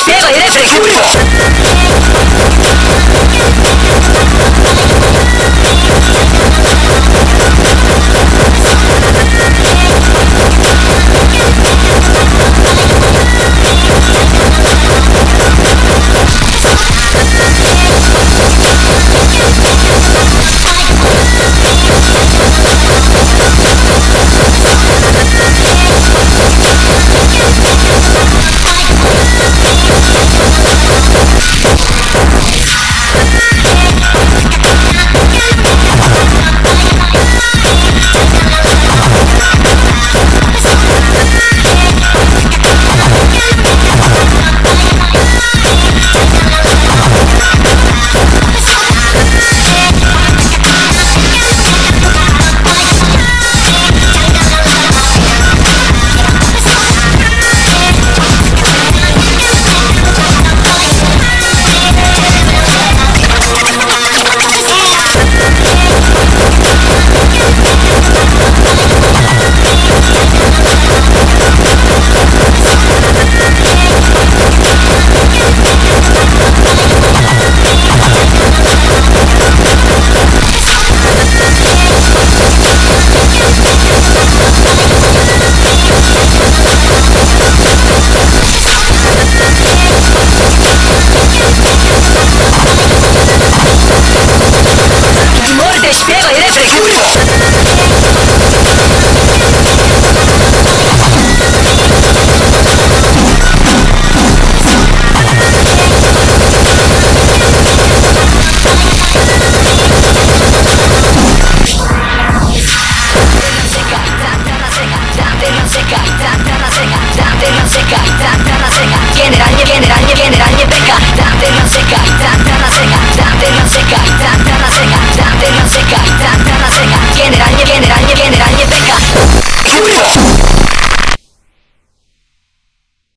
手が許してく